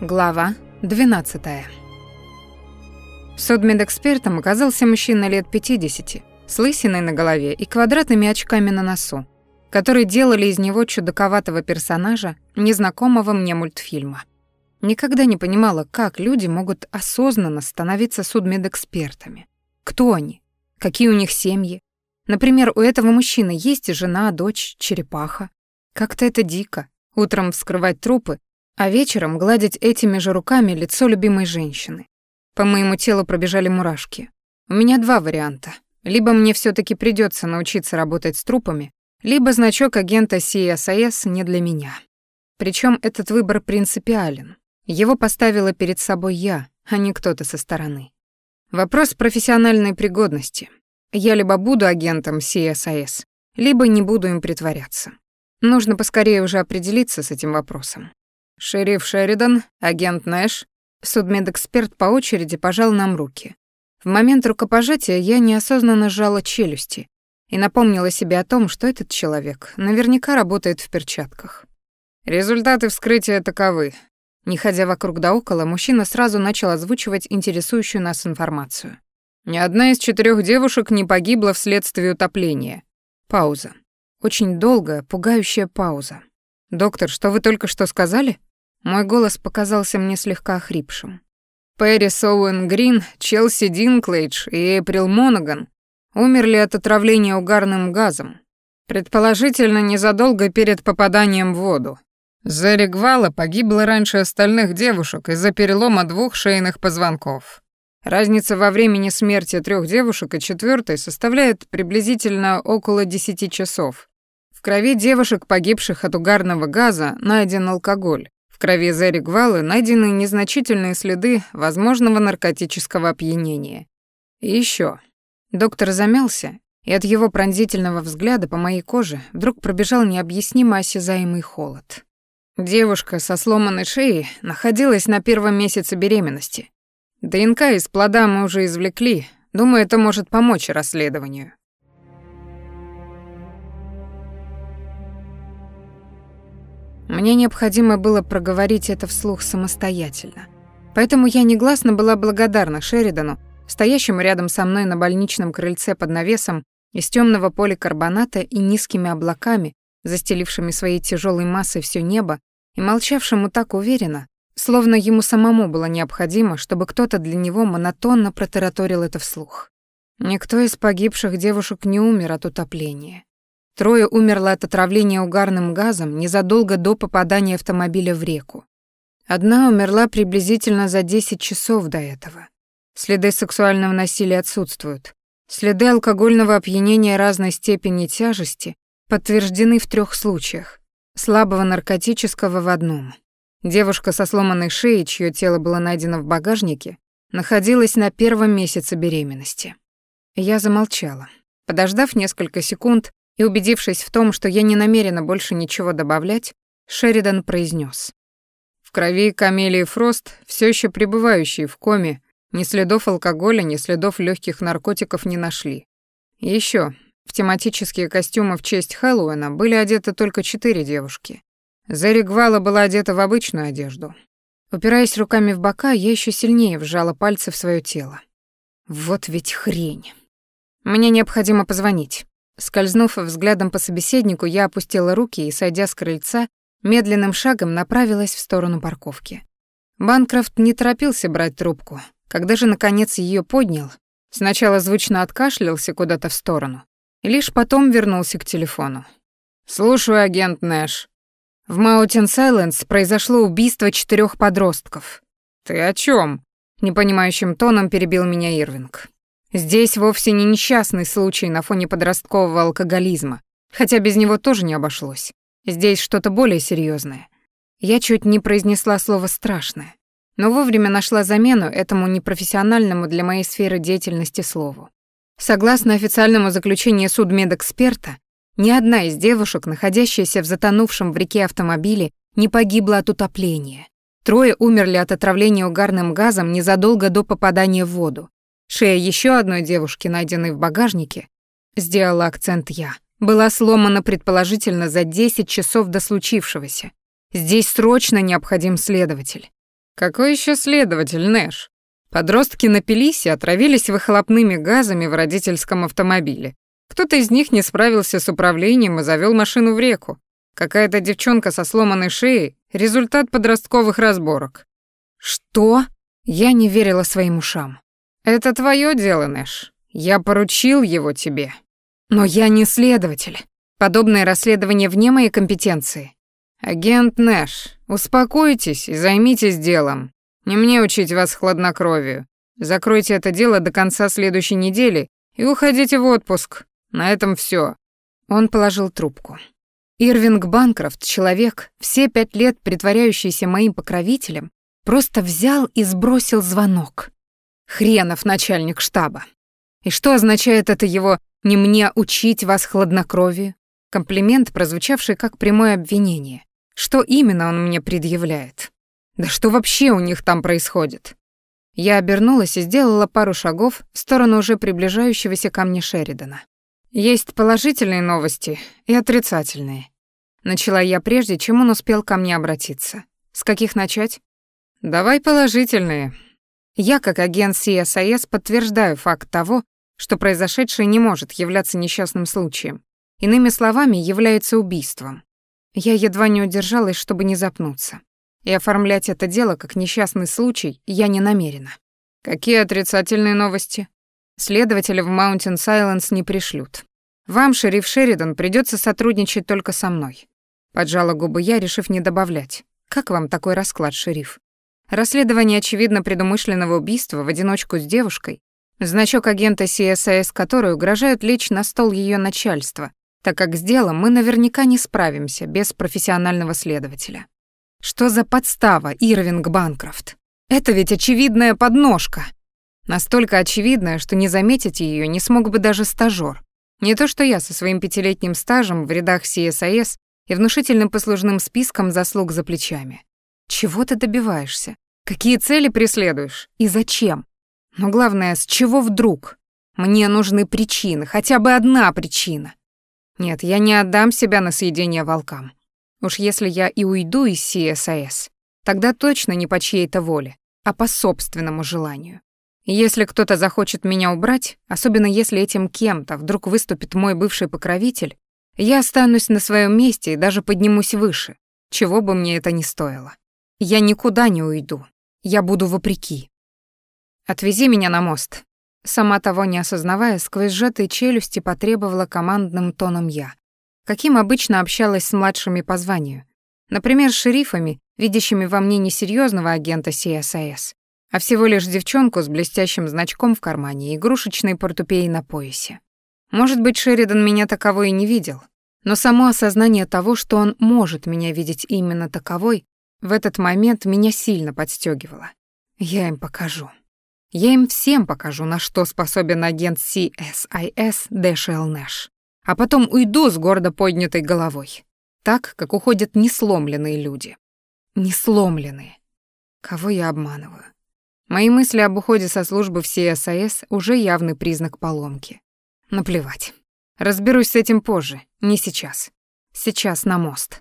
Глава 12. Судмедэкспертом оказался мужчина лет 50, с лысиной на голове и квадратными очками на носу, которые делали из него чудаковатого персонажа незнакомого мне мультфильма. Никогда не понимала, как люди могут осознанно становиться судмедэкспертами. Кто они? Какие у них семьи? Например, у этого мужчины есть жена, дочь, черепаха. Как-то это дико. Утром вскрывать трупы а вечером гладить этими же руками лицо любимой женщины. По моему телу пробежали мурашки. У меня два варианта. Либо мне все таки придется научиться работать с трупами, либо значок агента CSIS не для меня. Причем этот выбор принципиален. Его поставила перед собой я, а не кто-то со стороны. Вопрос профессиональной пригодности. Я либо буду агентом CSIS, либо не буду им притворяться. Нужно поскорее уже определиться с этим вопросом. «Шериф Шеридан, агент Нэш». Судмедэксперт по очереди пожал нам руки. В момент рукопожатия я неосознанно сжала челюсти и напомнила себе о том, что этот человек наверняка работает в перчатках. Результаты вскрытия таковы. Не ходя вокруг да около, мужчина сразу начал озвучивать интересующую нас информацию. Ни одна из четырех девушек не погибла вследствие утопления. Пауза. Очень долгая, пугающая пауза. «Доктор, что вы только что сказали?» Мой голос показался мне слегка охрипшим. Пэрис Оуэн Грин, Челси Динклейдж и Эйприл Монаган умерли от отравления угарным газом, предположительно незадолго перед попаданием в воду. Зерри Гвала погибла раньше остальных девушек из-за перелома двух шейных позвонков. Разница во времени смерти трех девушек и четвертой составляет приблизительно около 10 часов. В крови девушек, погибших от угарного газа, найден алкоголь, крови Зери Гвалы найдены незначительные следы возможного наркотического опьянения. И еще. Доктор замялся, и от его пронзительного взгляда по моей коже вдруг пробежал необъяснимо осязаемый холод. Девушка со сломанной шеей находилась на первом месяце беременности. ДНК из плода мы уже извлекли, думаю, это может помочь расследованию. Мне необходимо было проговорить это вслух самостоятельно. Поэтому я негласно была благодарна Шеридану, стоящему рядом со мной на больничном крыльце под навесом из темного поликарбоната и низкими облаками, застелившими своей тяжелой массой все небо, и молчавшему так уверенно, словно ему самому было необходимо, чтобы кто-то для него монотонно протараторил это вслух. Никто из погибших девушек не умер от утопления. Трое умерло от отравления угарным газом незадолго до попадания автомобиля в реку. Одна умерла приблизительно за 10 часов до этого. Следы сексуального насилия отсутствуют. Следы алкогольного опьянения разной степени тяжести подтверждены в трех случаях. Слабого наркотического в одном. Девушка со сломанной шеей, чье тело было найдено в багажнике, находилась на первом месяце беременности. Я замолчала. Подождав несколько секунд, и, убедившись в том, что я не намерена больше ничего добавлять, Шеридан произнес: В крови Камелии Фрост, все еще пребывающей в коме, ни следов алкоголя, ни следов легких наркотиков не нашли. Еще в тематические костюмы в честь Хэллоуина были одеты только четыре девушки. Зерри Гвала была одета в обычную одежду. Упираясь руками в бока, я еще сильнее вжала пальцы в свое тело. Вот ведь хрень. Мне необходимо позвонить. Скользнув взглядом по собеседнику, я опустила руки и, сойдя с крыльца, медленным шагом направилась в сторону парковки. Банкрофт не торопился брать трубку. Когда же, наконец, ее поднял, сначала звучно откашлялся куда-то в сторону, и лишь потом вернулся к телефону. «Слушаю, агент Нэш. В Маутин Сайленс произошло убийство четырех подростков». «Ты о чем? непонимающим тоном перебил меня Ирвинг. Здесь вовсе не несчастный случай на фоне подросткового алкоголизма, хотя без него тоже не обошлось. Здесь что-то более серьезное. Я чуть не произнесла слово «страшное», но вовремя нашла замену этому непрофессиональному для моей сферы деятельности слову. Согласно официальному заключению судмедэксперта, ни одна из девушек, находящаяся в затонувшем в реке автомобиле, не погибла от утопления. Трое умерли от отравления угарным газом незадолго до попадания в воду. Шея еще одной девушки, найденной в багажнике, сделала акцент я, была сломана предположительно за 10 часов до случившегося. Здесь срочно необходим следователь. Какой еще следователь, Нэш? Подростки напились и отравились выхлопными газами в родительском автомобиле. Кто-то из них не справился с управлением и завел машину в реку. Какая-то девчонка со сломанной шеей — результат подростковых разборок. Что? Я не верила своим ушам. Это твое дело, Нэш. Я поручил его тебе. Но я не следователь. Подобное расследование вне моей компетенции. Агент Нэш, успокойтесь и займитесь делом. Не мне учить вас хладнокровию. Закройте это дело до конца следующей недели и уходите в отпуск. На этом все. Он положил трубку. Ирвинг Банкрофт, человек, все пять лет притворяющийся моим покровителем, просто взял и сбросил звонок. Хренов начальник штаба. И что означает это его «не мне учить вас хладнокровию»? Комплимент, прозвучавший как прямое обвинение. Что именно он мне предъявляет? Да что вообще у них там происходит? Я обернулась и сделала пару шагов в сторону уже приближающегося ко мне Шеридана. Есть положительные новости и отрицательные. Начала я прежде, чем он успел ко мне обратиться. С каких начать? Давай положительные. Я, как агент CSIS, подтверждаю факт того, что произошедшее не может являться несчастным случаем. Иными словами, является убийством. Я едва не удержалась, чтобы не запнуться и оформлять это дело как несчастный случай я не намерена. Какие отрицательные новости? Следователи в Маунтин Сайленс не пришлют. Вам, шериф Шеридан, придется сотрудничать только со мной. Поджала губы я, решив не добавлять. Как вам такой расклад, шериф? Расследование очевидно предумышленного убийства в одиночку с девушкой, значок агента CSIS которой угрожает лечь на стол ее начальства, так как с делом мы наверняка не справимся без профессионального следователя. Что за подстава, Ирвинг Банкрофт? Это ведь очевидная подножка. Настолько очевидная, что не заметить ее не смог бы даже стажёр. Не то что я со своим пятилетним стажем в рядах CSIS и внушительным послужным списком заслуг за плечами. Чего ты добиваешься? Какие цели преследуешь? И зачем? Но главное, с чего вдруг? Мне нужны причины, хотя бы одна причина. Нет, я не отдам себя на съедение волкам. Уж если я и уйду из CSIS, тогда точно не по чьей-то воле, а по собственному желанию. Если кто-то захочет меня убрать, особенно если этим кем-то вдруг выступит мой бывший покровитель, я останусь на своем месте и даже поднимусь выше, чего бы мне это ни стоило. Я никуда не уйду. Я буду вопреки. Отвези меня на мост. Сама того не осознавая, сквозь сжатые челюсти потребовала командным тоном я, каким обычно общалась с младшими по званию. Например, шерифами, видящими во мне не серьезного агента CSIS, а всего лишь девчонку с блестящим значком в кармане и игрушечной портупеей на поясе. Может быть, Шеридан меня таковой и не видел, но само осознание того, что он может меня видеть именно таковой, в этот момент меня сильно подстегивало. Я им покажу. Я им всем покажу, на что способен агент CSIS Дэшел Нэш а потом уйду с гордо поднятой головой. Так, как уходят несломленные люди. Несломленные. Кого я обманываю? Мои мысли об уходе со службы в САС уже явный признак поломки. Наплевать. Разберусь с этим позже, не сейчас. Сейчас на мост.